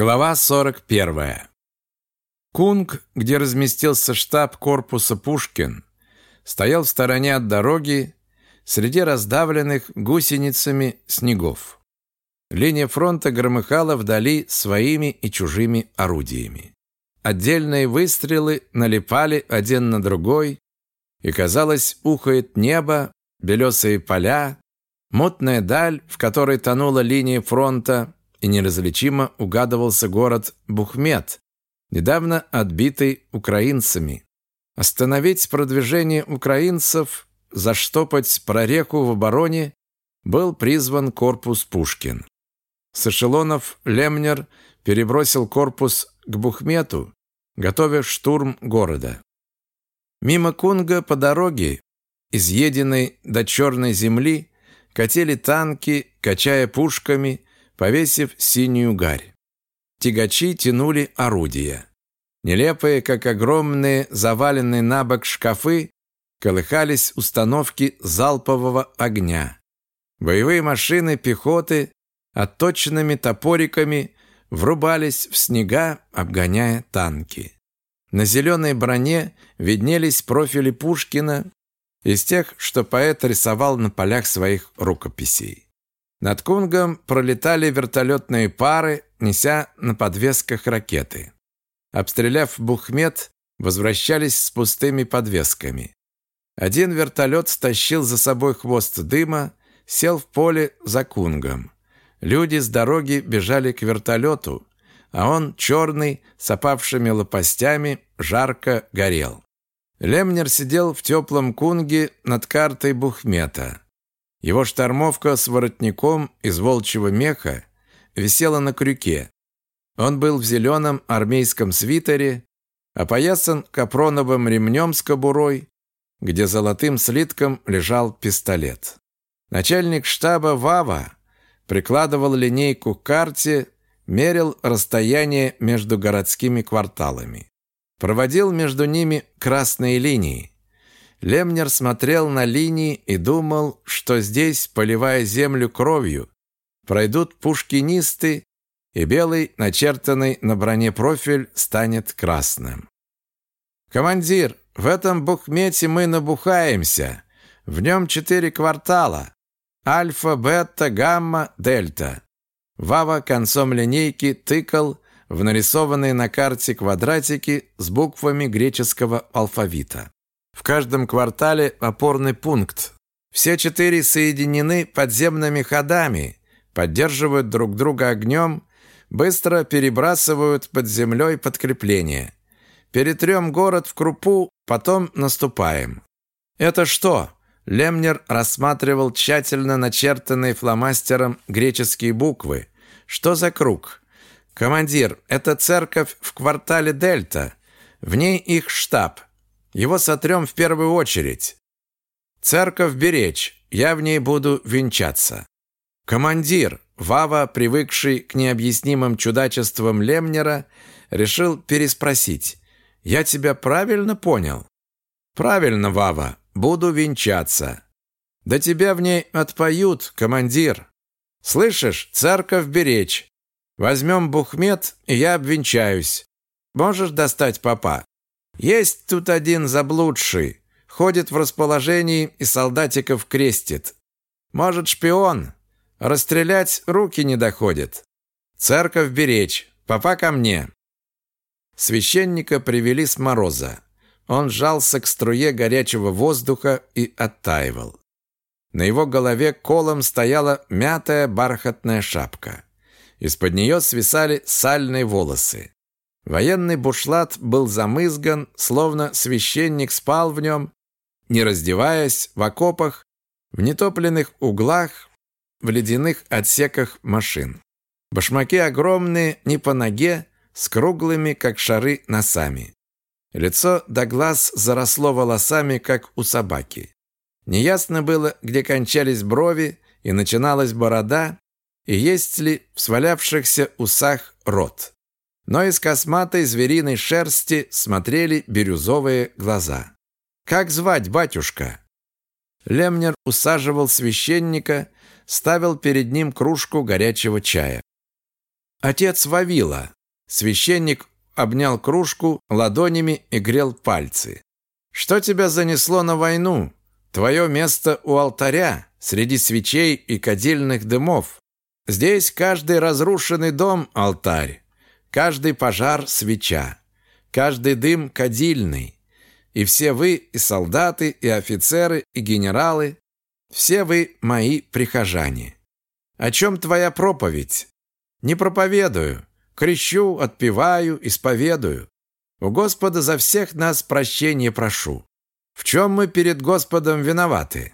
Глава 41. Кунг, где разместился штаб корпуса Пушкин, стоял в стороне от дороги среди раздавленных гусеницами снегов. Линия фронта громыхала вдали своими и чужими орудиями. Отдельные выстрелы налипали один на другой, и, казалось, ухает небо, белесые поля, мутная даль, в которой тонула линия фронта, и неразличимо угадывался город Бухмет, недавно отбитый украинцами. Остановить продвижение украинцев, заштопать прореку в обороне был призван корпус Пушкин. С эшелонов Лемнер перебросил корпус к Бухмету, готовя штурм города. Мимо Кунга по дороге, изъеденной до черной земли, катили танки, качая пушками, повесив синюю гарь. Тягачи тянули орудия. Нелепые, как огромные заваленные на бок шкафы, колыхались установки залпового огня. Боевые машины пехоты отточенными топориками врубались в снега, обгоняя танки. На зеленой броне виднелись профили Пушкина из тех, что поэт рисовал на полях своих рукописей. Над Кунгом пролетали вертолетные пары, неся на подвесках ракеты. Обстреляв Бухмет, возвращались с пустыми подвесками. Один вертолет стащил за собой хвост дыма, сел в поле за Кунгом. Люди с дороги бежали к вертолету, а он, черный, с опавшими лопастями, жарко горел. Лемнер сидел в теплом кунге над картой Бухмета. Его штормовка с воротником из волчьего меха висела на крюке. Он был в зеленом армейском свитере, опоясан капроновым ремнем с кобурой, где золотым слитком лежал пистолет. Начальник штаба Вава прикладывал линейку к карте, мерил расстояние между городскими кварталами. Проводил между ними красные линии. Лемнер смотрел на линии и думал, что здесь, поливая землю кровью, пройдут пушкинисты, и белый, начертанный на броне профиль, станет красным. «Командир, в этом бухмете мы набухаемся. В нем четыре квартала. Альфа, бета, гамма, дельта». Вава концом линейки тыкал в нарисованные на карте квадратики с буквами греческого алфавита. В каждом квартале опорный пункт. Все четыре соединены подземными ходами, поддерживают друг друга огнем, быстро перебрасывают под землей подкрепление. Перетрем город в крупу, потом наступаем. Это что? Лемнер рассматривал тщательно начертанные фломастером греческие буквы. Что за круг? Командир, это церковь в квартале Дельта. В ней их штаб. Его сотрем в первую очередь. Церковь беречь, я в ней буду венчаться. Командир, Вава, привыкший к необъяснимым чудачествам Лемнера, решил переспросить. «Я тебя правильно понял?» «Правильно, Вава, буду венчаться». «Да тебя в ней отпоют, командир». «Слышишь, церковь беречь. Возьмем бухмет, и я обвенчаюсь. Можешь достать папа?» Есть тут один заблудший, ходит в расположении и солдатиков крестит. Может, шпион? Расстрелять руки не доходит. Церковь беречь, папа ко мне. Священника привели с мороза. Он жался к струе горячего воздуха и оттаивал. На его голове колом стояла мятая бархатная шапка. Из-под нее свисали сальные волосы. Военный бушлат был замызган, словно священник спал в нем, не раздеваясь, в окопах, в нетопленных углах, в ледяных отсеках машин. Башмаки огромные, не по ноге, с круглыми, как шары, носами. Лицо до глаз заросло волосами, как у собаки. Неясно было, где кончались брови и начиналась борода, и есть ли в свалявшихся усах рот но из косматой звериной шерсти смотрели бирюзовые глаза. «Как звать, батюшка?» Лемнер усаживал священника, ставил перед ним кружку горячего чая. Отец Вавила. Священник обнял кружку ладонями и грел пальцы. Что тебя занесло на войну? Твое место у алтаря, среди свечей и кадильных дымов. Здесь каждый разрушенный дом – алтарь, каждый пожар – свеча, каждый дым – кадильный. И все вы, и солдаты, и офицеры, и генералы, все вы мои прихожане. О чем твоя проповедь? Не проповедую, крещу, отпеваю, исповедую. У Господа за всех нас прощения прошу. В чем мы перед Господом виноваты?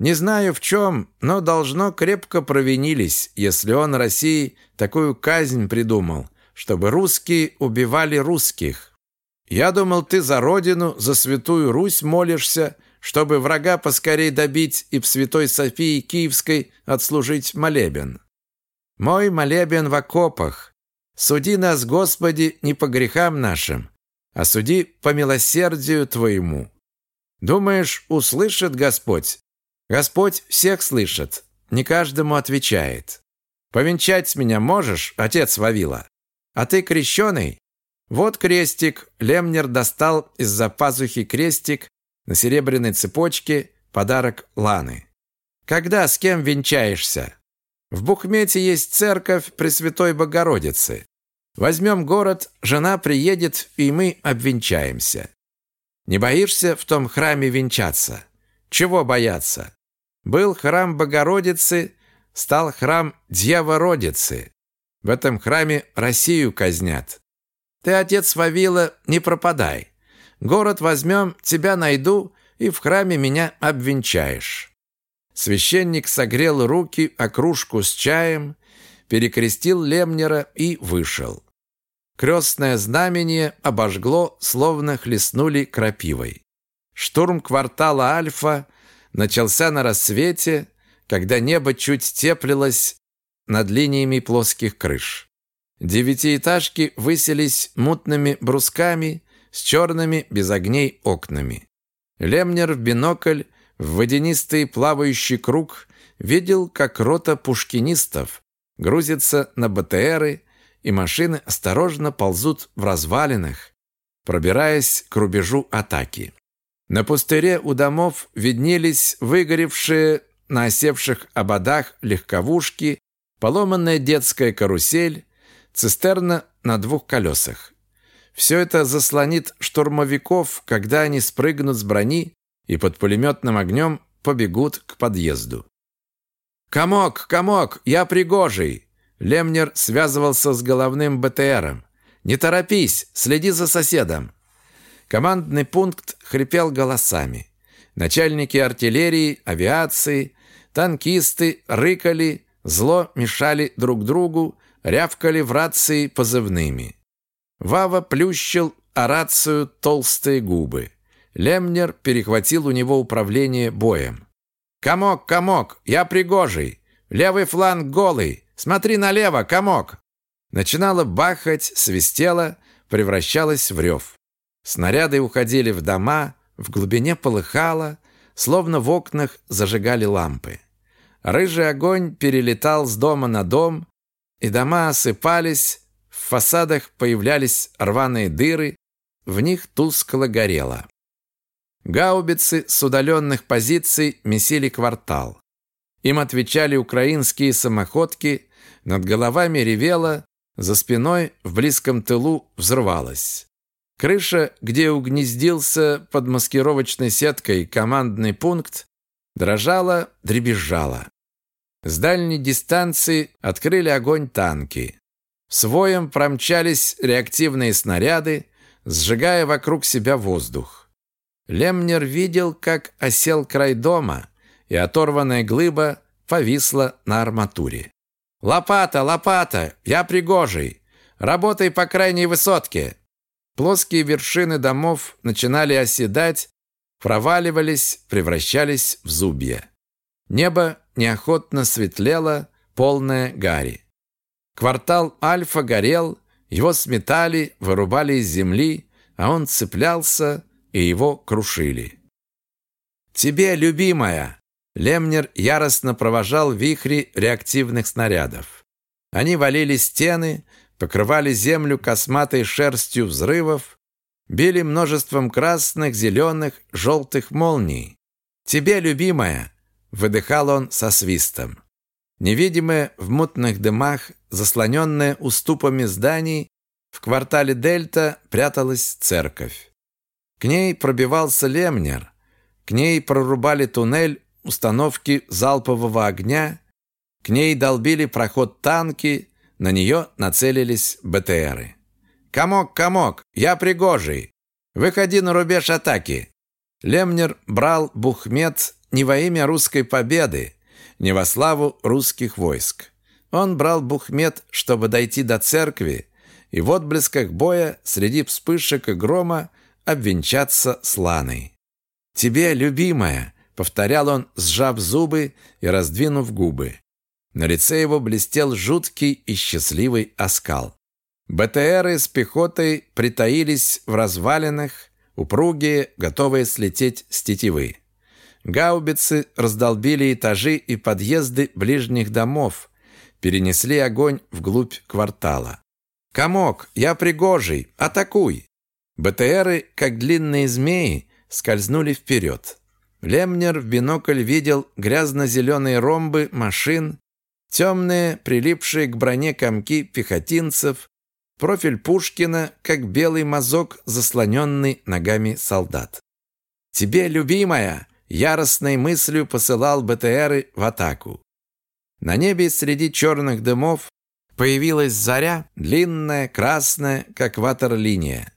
Не знаю в чем, но должно крепко провинились, если он России такую казнь придумал, чтобы русские убивали русских. Я думал, ты за родину, за святую Русь молишься, чтобы врага поскорей добить и в Святой Софии Киевской отслужить молебен. Мой молебен в окопах. Суди нас, Господи, не по грехам нашим, а суди по милосердию Твоему. Думаешь, услышит Господь? Господь всех слышит, не каждому отвечает. Повенчать меня можешь, отец Вавила? А ты крещеный? Вот крестик. Лемнер достал из-за пазухи крестик на серебряной цепочке, подарок Ланы. Когда с кем венчаешься? В Бухмете есть церковь Пресвятой Богородицы. Возьмем город, жена приедет, и мы обвенчаемся. Не боишься в том храме венчаться? Чего бояться? Был храм Богородицы, стал храм Дьявородицы. В этом храме Россию казнят. Ты, отец Вавила, не пропадай. Город возьмем, тебя найду, и в храме меня обвенчаешь». Священник согрел руки о кружку с чаем, перекрестил Лемнера и вышел. Крестное знамение обожгло, словно хлестнули крапивой. Штурм квартала Альфа начался на рассвете, когда небо чуть теплилось над линиями плоских крыш. Девятиэтажки выселись мутными брусками с черными без огней окнами. Лемнер в бинокль в водянистый плавающий круг видел, как рота пушкинистов грузится на БТРы, и машины осторожно ползут в развалинах, пробираясь к рубежу атаки. На пустыре у домов виднелись выгоревшие на осевших ободах легковушки, поломанная детская карусель, цистерна на двух колесах. Все это заслонит штурмовиков, когда они спрыгнут с брони и под пулеметным огнем побегут к подъезду. «Комок, комок, я пригожий!» Лемнер связывался с головным БТРом. «Не торопись, следи за соседом!» Командный пункт хрипел голосами. Начальники артиллерии, авиации, танкисты рыкали, зло мешали друг другу, рявкали в рации позывными. Вава плющил о рацию толстые губы. Лемнер перехватил у него управление боем. «Комок, комок, я пригожий! Левый фланг голый! Смотри налево, комок!» Начинало бахать, свистело, превращалось в рев. Снаряды уходили в дома, в глубине полыхало, словно в окнах зажигали лампы. Рыжий огонь перелетал с дома на дом, и дома осыпались, в фасадах появлялись рваные дыры, в них тускло горело. Гаубицы с удаленных позиций месили квартал. Им отвечали украинские самоходки, над головами ревело, за спиной в близком тылу взрывалось. Крыша, где угнездился под маскировочной сеткой командный пункт, дрожала, дребезжала. С дальней дистанции открыли огонь танки. С воем промчались реактивные снаряды, сжигая вокруг себя воздух. Лемнер видел, как осел край дома, и оторванная глыба повисла на арматуре. «Лопата, лопата! Я пригожий! Работай по крайней высотке!» Плоские вершины домов начинали оседать, проваливались, превращались в зубья. Небо неохотно светлело, полное гари. Квартал Альфа горел, его сметали, вырубали из земли, а он цеплялся, и его крушили. «Тебе, любимая!» Лемнер яростно провожал вихри реактивных снарядов. Они валили стены, покрывали землю косматой шерстью взрывов, били множеством красных, зеленых, желтых молний. «Тебе, любимая!» — выдыхал он со свистом. Невидимая в мутных дымах, заслоненная уступами зданий, в квартале Дельта пряталась церковь. К ней пробивался Лемнер, к ней прорубали туннель установки залпового огня, к ней долбили проход танки, на нее нацелились БТРы. «Комок, комок, я пригожий! Выходи на рубеж атаки!» Лемнер брал Бухмет не во имя русской победы, не во славу русских войск. Он брал Бухмет, чтобы дойти до церкви, и в отблесках боя среди вспышек и грома обвенчаться с Ланой. «Тебе, любимая!» — повторял он, сжав зубы и раздвинув губы. На лице его блестел жуткий и счастливый оскал. БТРы с пехотой притаились в развалинах, упругие, готовые слететь с тетивы. Гаубицы раздолбили этажи и подъезды ближних домов, перенесли огонь вглубь квартала. «Комок, я пригожий, атакуй!» БТРы, как длинные змеи, скользнули вперед. Лемнер в бинокль видел грязно-зеленые ромбы машин, темные, прилипшие к броне комки пехотинцев, профиль Пушкина, как белый мазок, заслоненный ногами солдат. «Тебе, любимая!» яростной мыслью посылал БТРы в атаку. На небе среди черных дымов появилась заря, длинная, красная, как ватерлиния.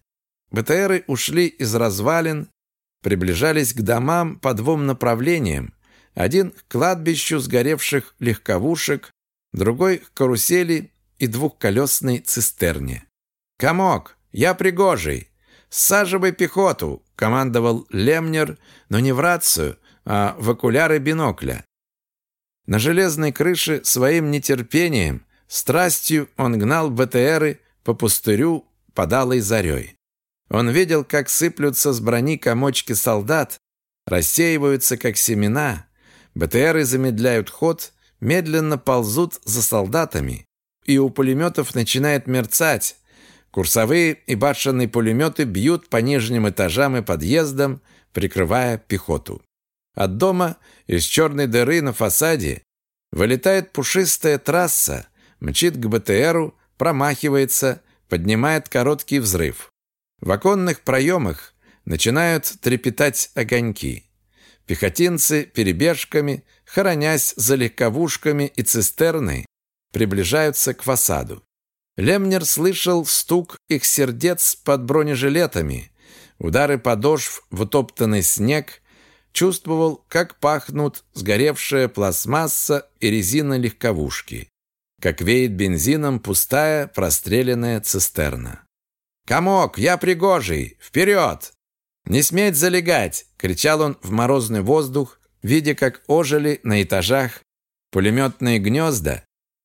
БТРы ушли из развалин, приближались к домам по двум направлениям. Один к кладбищу сгоревших легковушек, другой к карусели и двухколесной цистерне. «Комок, я пригожий! Саживай пехоту!» — командовал Лемнер, но не в рацию, а в окуляры бинокля. На железной крыше своим нетерпением, страстью он гнал БТРы по пустырю подалой зарей. Он видел, как сыплются с брони комочки солдат, рассеиваются, как семена. БТРы замедляют ход, медленно ползут за солдатами, и у пулеметов начинает мерцать. Курсовые и башенные пулеметы бьют по нижним этажам и подъездам, прикрывая пехоту. От дома из черной дыры на фасаде вылетает пушистая трасса, мчит к БТРу, промахивается, поднимает короткий взрыв. В оконных проемах начинают трепетать огоньки. Пехотинцы перебежками, хоронясь за легковушками и цистерной, приближаются к фасаду. Лемнер слышал стук их сердец под бронежилетами, удары подошв в утоптанный снег, чувствовал, как пахнут сгоревшая пластмасса и резина легковушки, как веет бензином пустая простреленная цистерна. «Комок, я пригожий! Вперед!» «Не сметь залегать!» — кричал он в морозный воздух, видя, как ожили на этажах пулеметные гнезда,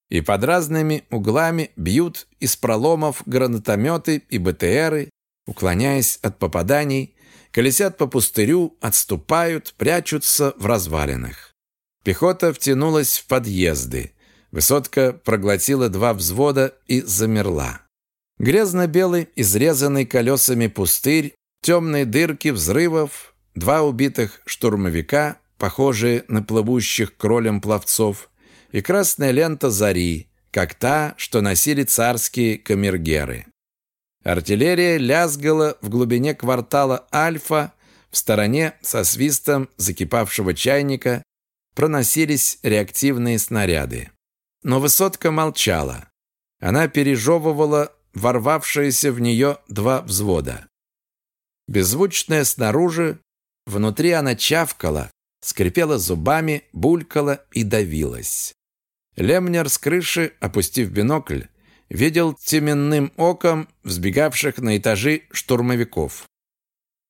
и под разными углами бьют из проломов гранатометы и БТРы, уклоняясь от попаданий, колесят по пустырю, отступают, прячутся в развалинах. Пехота втянулась в подъезды. Высотка проглотила два взвода и замерла. Грязно-белый, изрезанный колесами пустырь, темные дырки взрывов, два убитых штурмовика, похожие на плывущих кролем пловцов, и красная лента зари, как та, что носили царские камергеры. Артиллерия лязгала в глубине квартала Альфа, в стороне со свистом закипавшего чайника проносились реактивные снаряды. Но высотка молчала. Она пережевывала ворвавшиеся в нее два взвода. Беззвучная снаружи, внутри она чавкала, скрипела зубами, булькала и давилась. Лемнер с крыши, опустив бинокль, видел теменным оком взбегавших на этажи штурмовиков.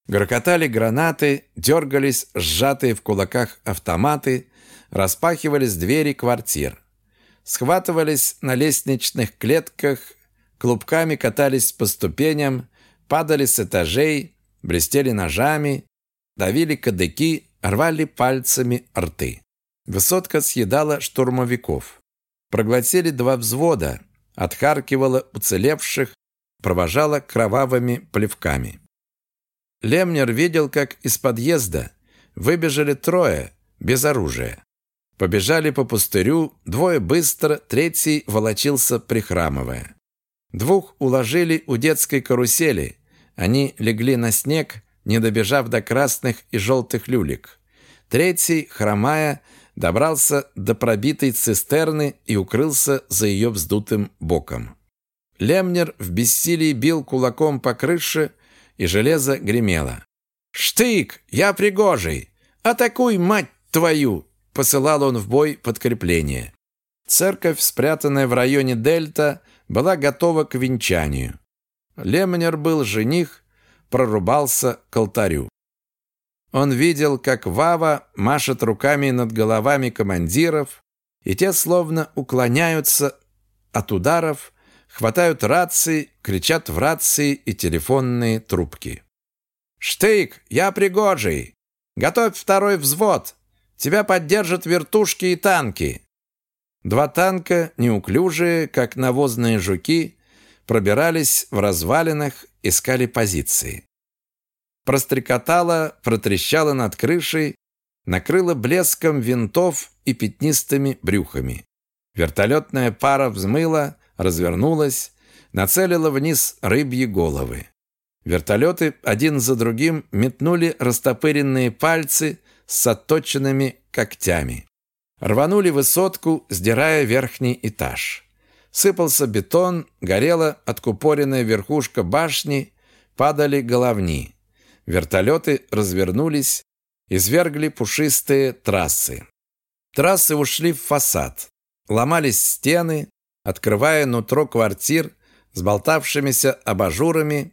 Грохотали гранаты, дергались сжатые в кулаках автоматы, распахивались двери квартир. Схватывались на лестничных клетках клубками катались по ступеням, падали с этажей, блестели ножами, давили кадыки, рвали пальцами рты. Высотка съедала штурмовиков. проглотили два взвода, отхаркивала уцелевших, провожала кровавыми плевками. Лемнер видел, как из подъезда выбежали трое, без оружия. Побежали по пустырю, двое быстро, третий волочился, прихрамывая. Двух уложили у детской карусели. Они легли на снег, не добежав до красных и желтых люлек. Третий, хромая, добрался до пробитой цистерны и укрылся за ее вздутым боком. Лемнер в бессилии бил кулаком по крыше, и железо гремело. «Штык! Я пригожий! Атакуй, мать твою!» Посылал он в бой подкрепление. Церковь, спрятанная в районе Дельта, была готова к венчанию. Лемнер был жених, прорубался к алтарю. Он видел, как Вава машет руками над головами командиров, и те словно уклоняются от ударов, хватают рации, кричат в рации и телефонные трубки. «Штык, я пригожий! Готовь второй взвод! Тебя поддержат вертушки и танки!» Два танка, неуклюжие, как навозные жуки, пробирались в развалинах, искали позиции прострекотала, протрещала над крышей, накрыла блеском винтов и пятнистыми брюхами. Вертолетная пара взмыла, развернулась, нацелила вниз рыбьи головы. Вертолеты один за другим метнули растопыренные пальцы с отточенными когтями. Рванули высотку, сдирая верхний этаж. Сыпался бетон, горела откупоренная верхушка башни, падали головни. Вертолеты развернулись, извергли пушистые трассы. Трассы ушли в фасад. Ломались стены, открывая нутро квартир с болтавшимися абажурами,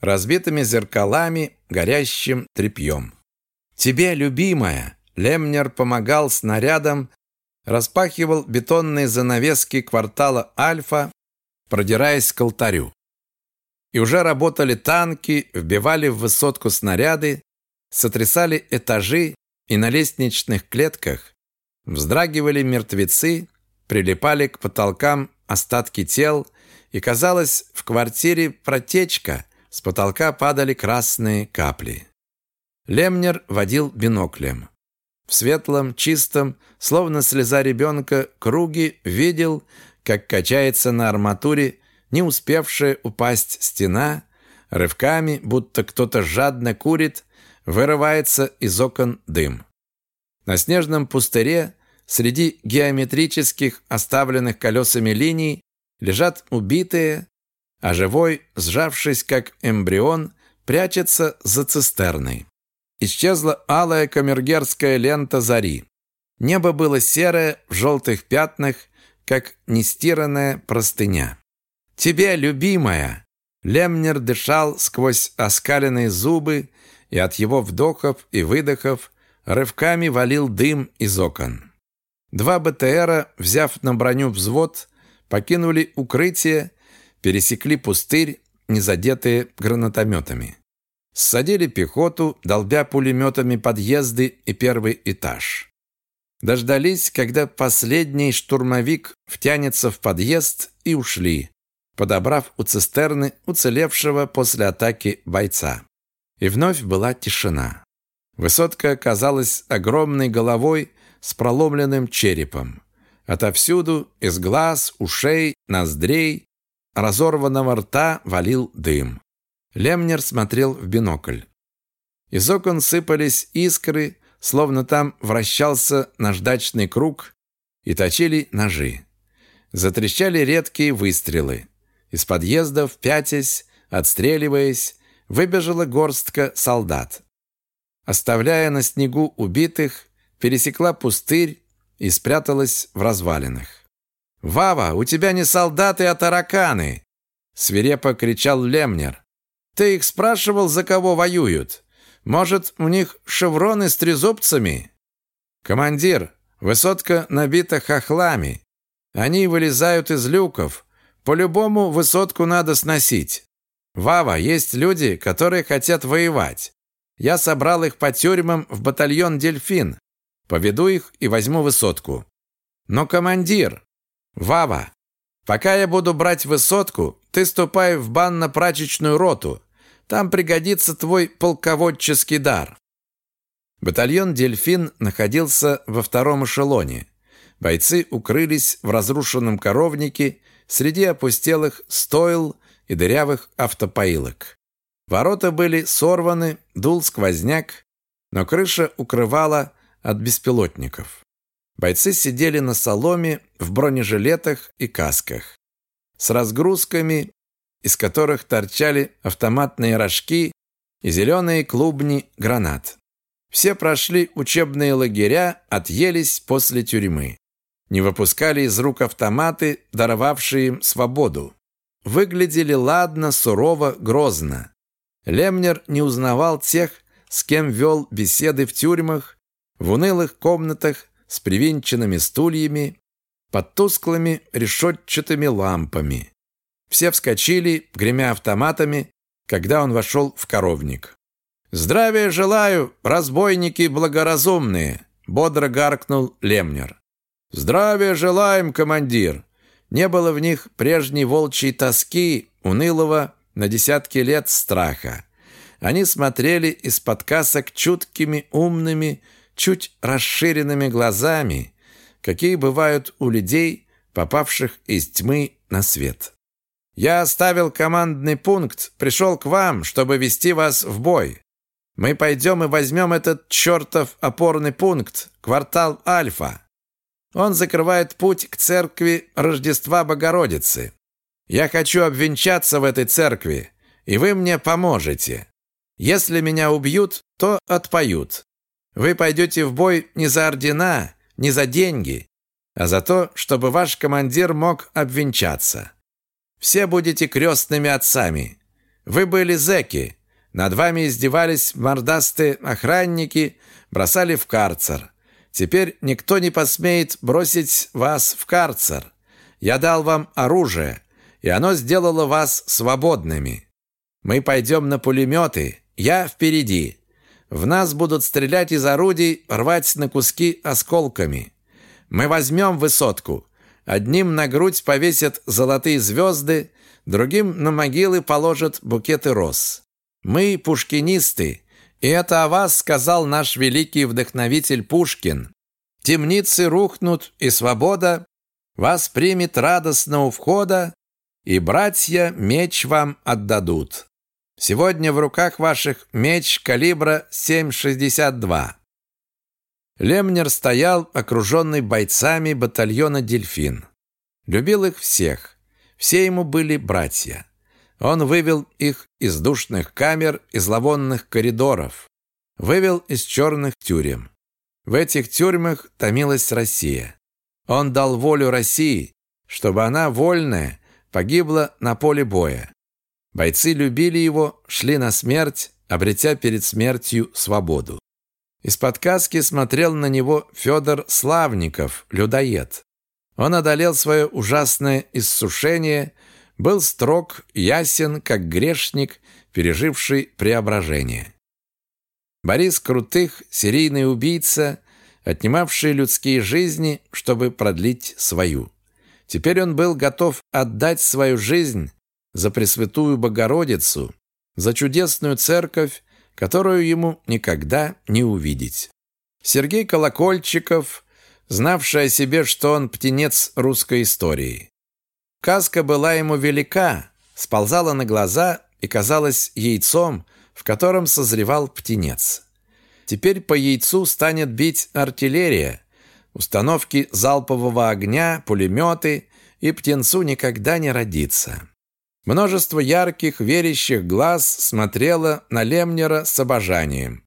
разбитыми зеркалами, горящим тряпьем. «Тебе, любимая!» Лемнер помогал снарядам, распахивал бетонные занавески квартала Альфа, продираясь к алтарю. И уже работали танки, вбивали в высотку снаряды, сотрясали этажи, и на лестничных клетках вздрагивали мертвецы, прилипали к потолкам остатки тел, и, казалось, в квартире протечка, с потолка падали красные капли. Лемнер водил биноклем. В светлом, чистом, словно слеза ребенка, круге видел, как качается на арматуре не успевшая упасть стена, рывками, будто кто-то жадно курит, вырывается из окон дым. На снежном пустыре среди геометрических оставленных колесами линий лежат убитые, а живой, сжавшись как эмбрион, прячется за цистерной. Исчезла алая камергерская лента зари. Небо было серое в желтых пятнах, как нестиранная простыня. «Тебе, любимая!» Лемнер дышал сквозь оскаленные зубы, и от его вдохов и выдохов рывками валил дым из окон. Два БТРа, взяв на броню взвод, покинули укрытие, пересекли пустырь, не задетые гранатометами. Ссадили пехоту, долбя пулеметами подъезды и первый этаж. Дождались, когда последний штурмовик втянется в подъезд, и ушли, подобрав у цистерны уцелевшего после атаки бойца. И вновь была тишина. Высотка казалась огромной головой с проломленным черепом. Отовсюду, из глаз, ушей, ноздрей, разорванного рта валил дым. Лемнер смотрел в бинокль. Из окон сыпались искры, словно там вращался наждачный круг, и точили ножи. Затрещали редкие выстрелы. Из подъездов, пятясь, отстреливаясь, выбежала горстка солдат. Оставляя на снегу убитых, пересекла пустырь и спряталась в развалинах. «Вава, у тебя не солдаты, а тараканы!» Свирепо кричал Лемнер. «Ты их спрашивал, за кого воюют? Может, у них шевроны с трезубцами?» «Командир, высотка набита хохлами. Они вылезают из люков, по-любому высотку надо сносить. Вава, есть люди, которые хотят воевать. Я собрал их по тюрьмам в батальон «Дельфин». Поведу их и возьму высотку. Но, командир, Вава, пока я буду брать высотку, ты ступай в банно-прачечную роту. Там пригодится твой полководческий дар. Батальон «Дельфин» находился во втором эшелоне. Бойцы укрылись в разрушенном коровнике среди опустелых стойл и дырявых автопоилок. Ворота были сорваны, дул сквозняк, но крыша укрывала от беспилотников. Бойцы сидели на соломе в бронежилетах и касках. С разгрузками, из которых торчали автоматные рожки и зеленые клубни гранат. Все прошли учебные лагеря, отъелись после тюрьмы. Не выпускали из рук автоматы, даровавшие им свободу. Выглядели ладно, сурово, грозно. Лемнер не узнавал тех, с кем вел беседы в тюрьмах, в унылых комнатах с привинченными стульями, под тусклыми решетчатыми лампами. Все вскочили, гремя автоматами, когда он вошел в коровник. «Здравия желаю, разбойники благоразумные!» — бодро гаркнул Лемнер. «Здравия желаем, командир!» Не было в них прежней волчьей тоски, унылого на десятки лет страха. Они смотрели из-под касок чуткими, умными, чуть расширенными глазами, какие бывают у людей, попавших из тьмы на свет. «Я оставил командный пункт, пришел к вам, чтобы вести вас в бой. Мы пойдем и возьмем этот чертов опорный пункт, квартал Альфа. Он закрывает путь к церкви Рождества Богородицы. Я хочу обвенчаться в этой церкви, и вы мне поможете. Если меня убьют, то отпоют. Вы пойдете в бой не за ордена, не за деньги, а за то, чтобы ваш командир мог обвенчаться. Все будете крестными отцами. Вы были зэки. Над вами издевались мордастые охранники, бросали в карцер. Теперь никто не посмеет бросить вас в карцер. Я дал вам оружие, и оно сделало вас свободными. Мы пойдем на пулеметы, я впереди. В нас будут стрелять из орудий, рвать на куски осколками. Мы возьмем высотку. Одним на грудь повесят золотые звезды, другим на могилы положат букеты роз. Мы пушкинисты, и это о вас сказал наш великий вдохновитель Пушкин. Темницы рухнут, и свобода вас примет радостно у входа, и братья меч вам отдадут. Сегодня в руках ваших меч калибра 7,62. Лемнер стоял, окруженный бойцами батальона «Дельфин». Любил их всех. Все ему были братья. Он вывел их из душных камер и зловонных коридоров. Вывел из черных тюрем. В этих тюрьмах томилась Россия. Он дал волю России, чтобы она, вольная, погибла на поле боя. Бойцы любили его, шли на смерть, обретя перед смертью свободу. Из-под каски смотрел на него Федор Славников, людоед. Он одолел свое ужасное иссушение, был строг, ясен, как грешник, переживший преображение. Борис Крутых, серийный убийца, отнимавший людские жизни, чтобы продлить свою. Теперь он был готов отдать свою жизнь за Пресвятую Богородицу, за чудесную церковь, которую ему никогда не увидеть. Сергей Колокольчиков, знавший о себе, что он птенец русской истории. Каска была ему велика, сползала на глаза и казалась яйцом, в котором созревал птенец. Теперь по яйцу станет бить артиллерия, установки залпового огня, пулеметы, и птенцу никогда не родится. Множество ярких, верящих глаз смотрело на Лемнера с обожанием.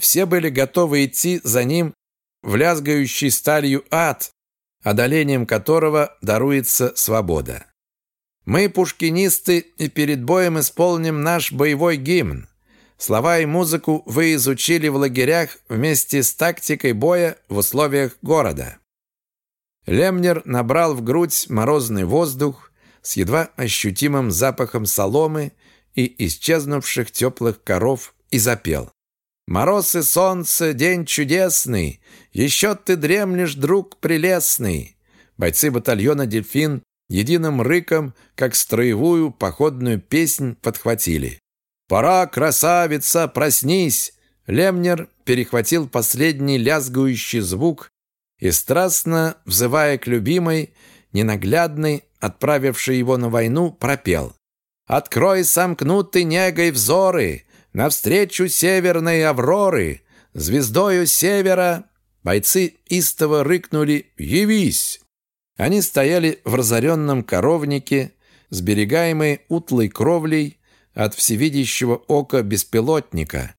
Все были готовы идти за ним в лязгающий сталью ад, одолением которого даруется свобода. Мы, пушкинисты, и перед боем исполним наш боевой гимн. Слова и музыку вы изучили в лагерях вместе с тактикой боя в условиях города. Лемнер набрал в грудь морозный воздух, с едва ощутимым запахом соломы и исчезнувших теплых коров и запел. «Мороз и солнце, день чудесный, еще ты дремлешь, друг прелестный. Бойцы батальона «Дельфин» единым рыком, как строевую походную песнь, подхватили. «Пора, красавица, проснись!» Лемнер перехватил последний лязгающий звук и, страстно взывая к любимой, ненаглядной, отправившей его на войну, пропел. «Открой сомкнуты негой взоры, навстречу северной авроры, звездою севера!» Бойцы истово рыкнули «Явись!» Они стояли в разоренном коровнике, сберегаемой утлой кровлей от всевидящего ока беспилотника,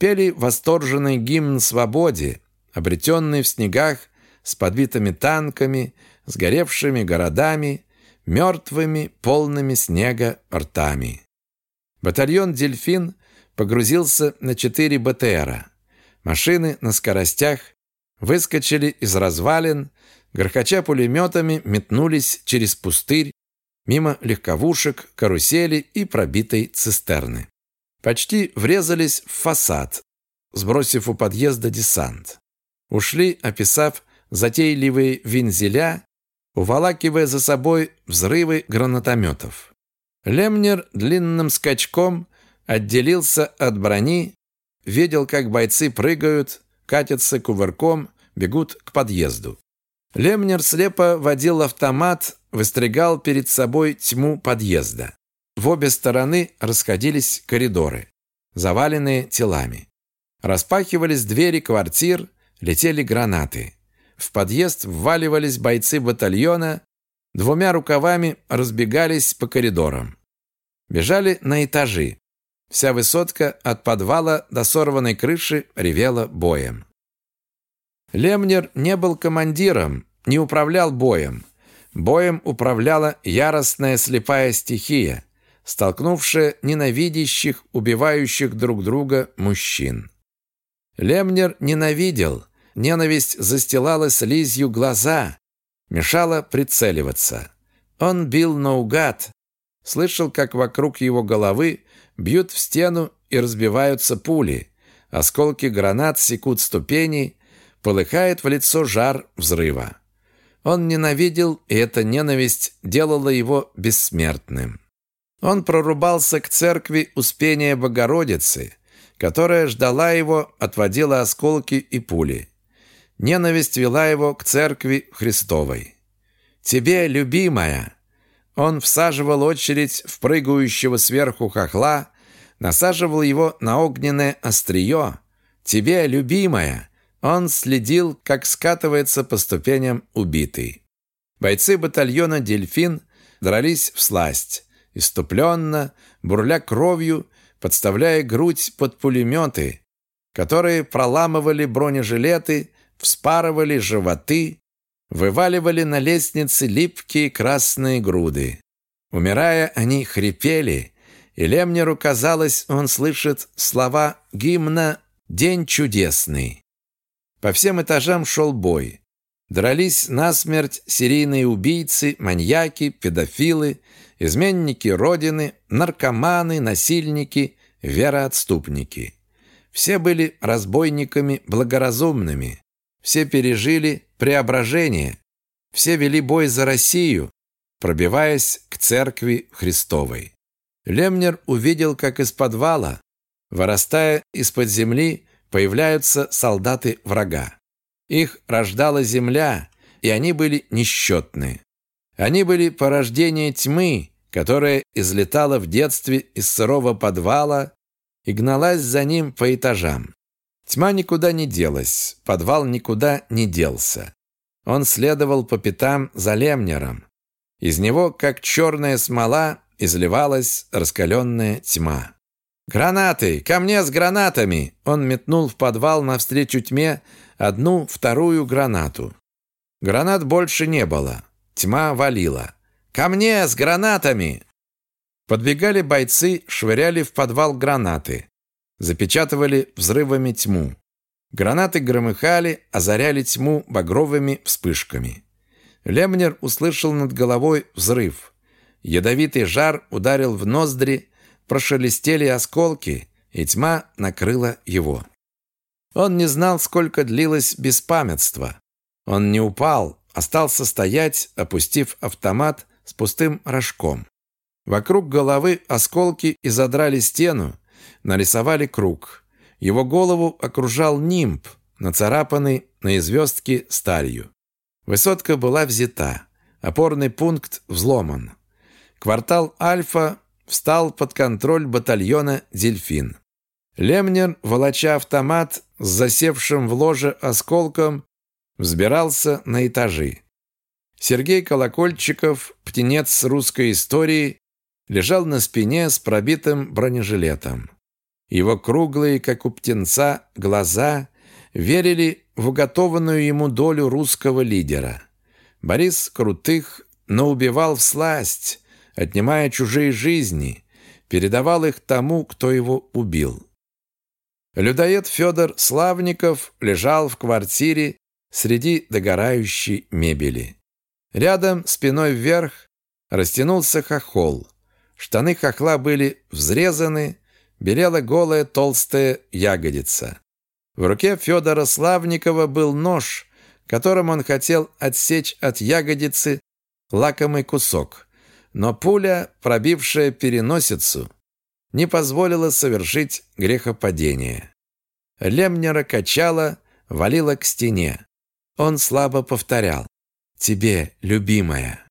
пели восторженный гимн свободе, обретенный в снегах с подбитыми танками, сгоревшими городами, мертвыми, полными снега ртами. Батальон «Дельфин» погрузился на четыре БТРа. Машины на скоростях выскочили из развалин, грохоча пулеметами, метнулись через пустырь, мимо легковушек, карусели и пробитой цистерны. Почти врезались в фасад, сбросив у подъезда десант. Ушли, описав затейливые вензеля, уволакивая за собой взрывы гранатометов. Лемнер длинным скачком отделился от брони, видел, как бойцы прыгают, катятся кувырком, бегут к подъезду. Лемнер слепо водил автомат, выстригал перед собой тьму подъезда. В обе стороны расходились коридоры, заваленные телами. Распахивались двери квартир, летели гранаты. В подъезд вваливались бойцы батальона, двумя рукавами разбегались по коридорам. Бежали на этажи. Вся высотка от подвала до сорванной крыши ревела боем. Лемнер не был командиром, не управлял боем. Боем управляла яростная слепая стихия, столкнувшая ненавидящих, убивающих друг друга мужчин. Лемнер ненавидел, ненависть застилала слизью глаза, мешала прицеливаться. Он бил наугад, слышал, как вокруг его головы бьют в стену и разбиваются пули, осколки гранат секут ступени, полыхает в лицо жар взрыва. Он ненавидел, и эта ненависть делала его бессмертным. Он прорубался к церкви Успения Богородицы, которая ждала его, отводила осколки и пули. Ненависть вела его к церкви Христовой. «Тебе, любимая!» Он всаживал очередь в прыгающего сверху хохла, насаживал его на огненное острие. «Тебе, любимая!» Он следил, как скатывается по ступеням убитый. Бойцы батальона «Дельфин» дрались в сласть, иступленно, бурля кровью, подставляя грудь под пулеметы, которые проламывали бронежилеты, вспарывали животы, вываливали на лестнице липкие красные груды. Умирая, они хрипели, и Лемнеру казалось, он слышит слова гимна «День чудесный». По всем этажам шел бой. Дрались насмерть серийные убийцы, маньяки, педофилы, изменники Родины, наркоманы, насильники, вероотступники. Все были разбойниками благоразумными. Все пережили преображение. Все вели бой за Россию, пробиваясь к церкви Христовой. Лемнер увидел, как из подвала, вырастая из-под земли, появляются солдаты врага. Их рождала земля, и они были несчетны. Они были порождение тьмы, которая излетала в детстве из сырого подвала и гналась за ним по этажам. Тьма никуда не делась, подвал никуда не делся. Он следовал по пятам за Лемнером. Из него, как черная смола, изливалась раскаленная тьма. «Гранаты! Ко мне с гранатами!» Он метнул в подвал навстречу тьме одну, вторую гранату. Гранат больше не было. Тьма валила. «Ко мне с гранатами!» Подбегали бойцы, швыряли в подвал гранаты. Запечатывали взрывами тьму. Гранаты громыхали, озаряли тьму багровыми вспышками. Лемнер услышал над головой взрыв. Ядовитый жар ударил в ноздри, прошелестели осколки, и тьма накрыла его. Он не знал, сколько длилось беспамятство. Он не упал, остался стоять, опустив автомат с пустым рожком. Вокруг головы осколки изодрали стену, нарисовали круг. Его голову окружал нимб, нацарапанный на звездке сталью. Высотка была взята, опорный пункт взломан. Квартал Альфа встал под контроль батальона «Дельфин». Лемнер, волоча автомат с засевшим в ложе осколком, взбирался на этажи. Сергей Колокольчиков, птенец русской истории, лежал на спине с пробитым бронежилетом. Его круглые, как у птенца, глаза верили в уготованную ему долю русского лидера. Борис Крутых, но убивал в сласть, отнимая чужие жизни, передавал их тому, кто его убил. Людоед Федор Славников лежал в квартире среди догорающей мебели. Рядом, спиной вверх, растянулся хохол. Штаны хохла были взрезаны, белела голая толстая ягодица. В руке Федора Славникова был нож, которым он хотел отсечь от ягодицы лакомый кусок. Но пуля, пробившая переносицу, не позволила совершить грехопадение. Лемнера качала, валила к стене. Он слабо повторял «Тебе, любимая».